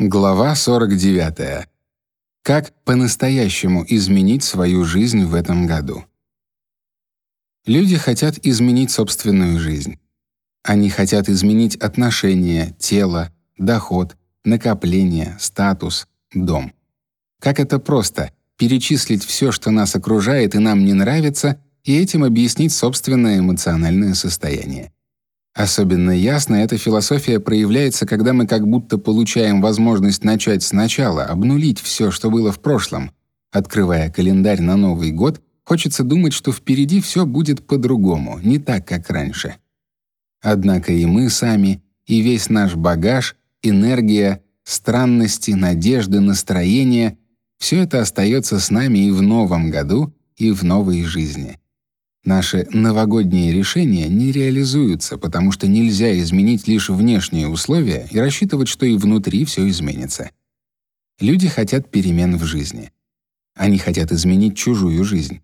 Глава 49. Как по-настоящему изменить свою жизнь в этом году? Люди хотят изменить собственную жизнь. Они хотят изменить отношения, тело, доход, накопление, статус, дом. Как это просто перечислить все, что нас окружает и нам не нравится, и этим объяснить собственное эмоциональное состояние. Особенно ясно эта философия проявляется, когда мы как будто получаем возможность начать сначала, обнулить все, что было в прошлом. Открывая календарь на Новый год, хочется думать, что впереди все будет по-другому, не так, как раньше. Однако и мы сами, и весь наш багаж, энергия, странности, надежды, настроения — все это остается с нами и в новом году, и в новой жизни. Наши новогодние решения не реализуются, потому что нельзя изменить лишь внешние условия и рассчитывать, что и внутри все изменится. Люди хотят перемен в жизни. Они хотят изменить чужую жизнь.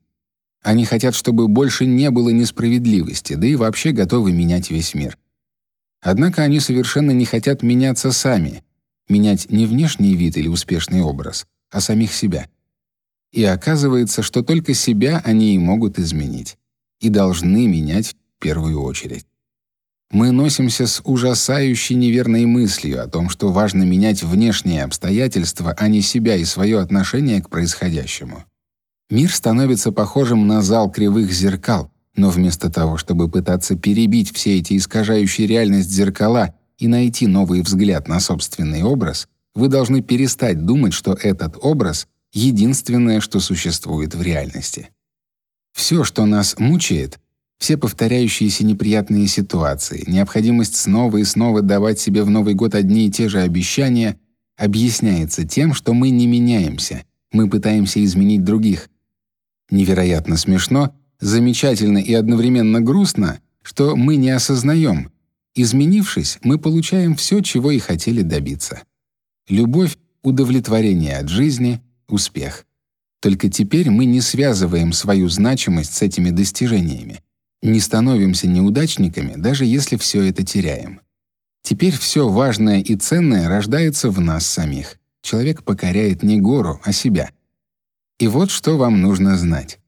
Они хотят, чтобы больше не было несправедливости, да и вообще готовы менять весь мир. Однако они совершенно не хотят меняться сами, менять не внешний вид или успешный образ, а самих себя. И оказывается, что только себя они и могут изменить и должны менять в первую очередь. Мы носимся с ужасающей неверной мыслью о том, что важно менять внешние обстоятельства, а не себя и свое отношение к происходящему. Мир становится похожим на зал кривых зеркал, но вместо того, чтобы пытаться перебить все эти искажающие реальность зеркала и найти новый взгляд на собственный образ, вы должны перестать думать, что этот образ единственное, что существует в реальности. Все, что нас мучает, все повторяющиеся неприятные ситуации, необходимость снова и снова давать себе в Новый год одни и те же обещания, объясняется тем, что мы не меняемся, мы пытаемся изменить других. Невероятно смешно, замечательно и одновременно грустно, что мы не осознаем. Изменившись, мы получаем все, чего и хотели добиться. Любовь, удовлетворение от жизни, успех. Только теперь мы не связываем свою значимость с этими достижениями, не становимся неудачниками, даже если все это теряем. Теперь все важное и ценное рождается в нас самих. Человек покоряет не гору, а себя. И вот что вам нужно знать.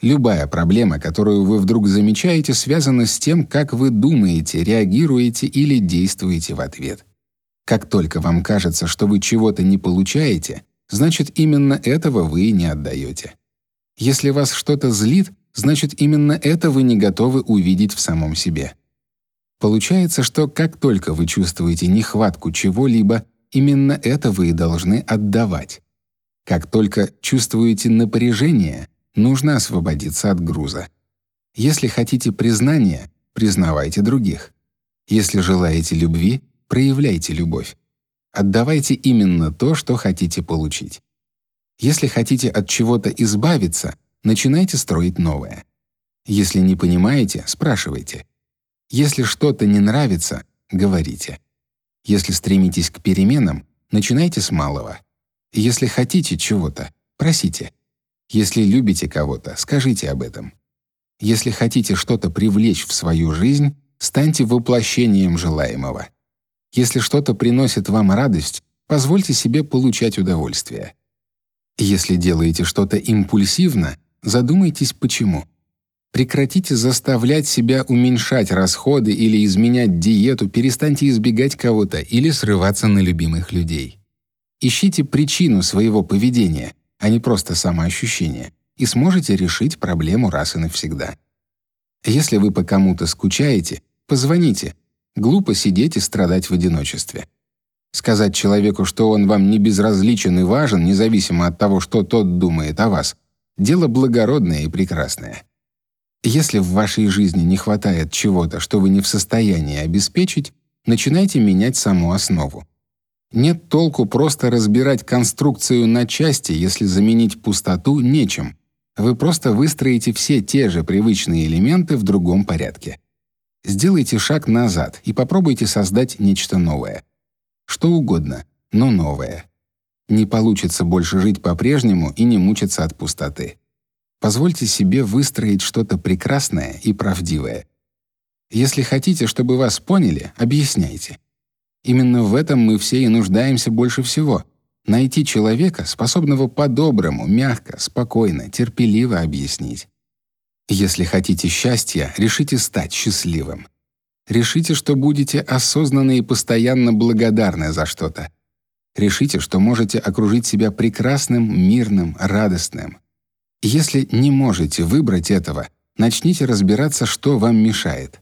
Любая проблема, которую вы вдруг замечаете, связана с тем, как вы думаете, реагируете или действуете в ответ. Как только вам кажется, что вы чего-то не получаете, значит именно этого вы не отдаете. Если вас что-то злит, значит именно это вы не готовы увидеть в самом себе. Получается, что как только вы чувствуете нехватку чего-либо, именно это вы и должны отдавать. Как только чувствуете напряжение, нужно освободиться от груза. Если хотите признания, признавайте других. Если желаете любви, проявляйте любовь. Отдавайте именно то, что хотите получить. Если хотите от чего-то избавиться, начинайте строить новое. Если не понимаете, спрашивайте. Если что-то не нравится, говорите. Если стремитесь к переменам, начинайте с малого. Если хотите чего-то, просите. Если любите кого-то, скажите об этом. Если хотите что-то привлечь в свою жизнь, станьте воплощением желаемого. Если что-то приносит вам радость, позвольте себе получать удовольствие. Если делаете что-то импульсивно, задумайтесь почему. Прекратите заставлять себя уменьшать расходы или изменять диету, перестаньте избегать кого-то или срываться на любимых людей. Ищите причину своего поведения, а не просто самоощущение, и сможете решить проблему раз и навсегда. Если вы по кому-то скучаете, позвоните, Глупо сидеть и страдать в одиночестве. Сказать человеку, что он вам не безразличен и важен, независимо от того, что тот думает о вас, дело благородное и прекрасное. Если в вашей жизни не хватает чего-то, что вы не в состоянии обеспечить, начинайте менять саму основу. Нет толку просто разбирать конструкцию на части, если заменить пустоту нечем. Вы просто выстроите все те же привычные элементы в другом порядке. Сделайте шаг назад и попробуйте создать нечто новое. Что угодно, но новое. Не получится больше жить по-прежнему и не мучиться от пустоты. Позвольте себе выстроить что-то прекрасное и правдивое. Если хотите, чтобы вас поняли, объясняйте. Именно в этом мы все и нуждаемся больше всего. Найти человека, способного по-доброму, мягко, спокойно, терпеливо объяснить. Если хотите счастья, решите стать счастливым. Решите, что будете осознанны и постоянно благодарны за что-то. Решите, что можете окружить себя прекрасным, мирным, радостным. Если не можете выбрать этого, начните разбираться, что вам мешает.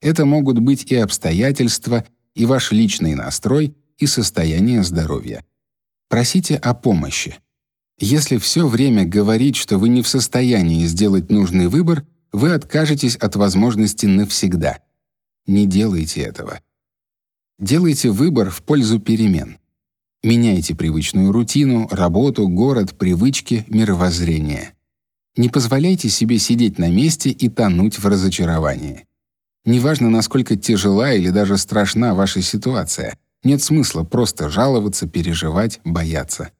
Это могут быть и обстоятельства, и ваш личный настрой, и состояние здоровья. Просите о помощи. Если все время говорить, что вы не в состоянии сделать нужный выбор, вы откажетесь от возможности навсегда. Не делайте этого. Делайте выбор в пользу перемен. Меняйте привычную рутину, работу, город, привычки, мировоззрение. Не позволяйте себе сидеть на месте и тонуть в разочаровании. Неважно, насколько тяжела или даже страшна ваша ситуация, нет смысла просто жаловаться, переживать, бояться.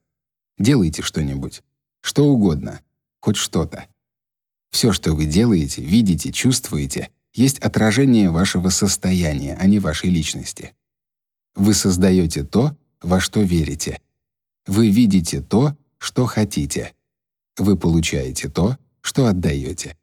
Делайте что-нибудь, что угодно, хоть что-то. Все, что вы делаете, видите, чувствуете, есть отражение вашего состояния, а не вашей личности. Вы создаете то, во что верите. Вы видите то, что хотите. Вы получаете то, что отдаете.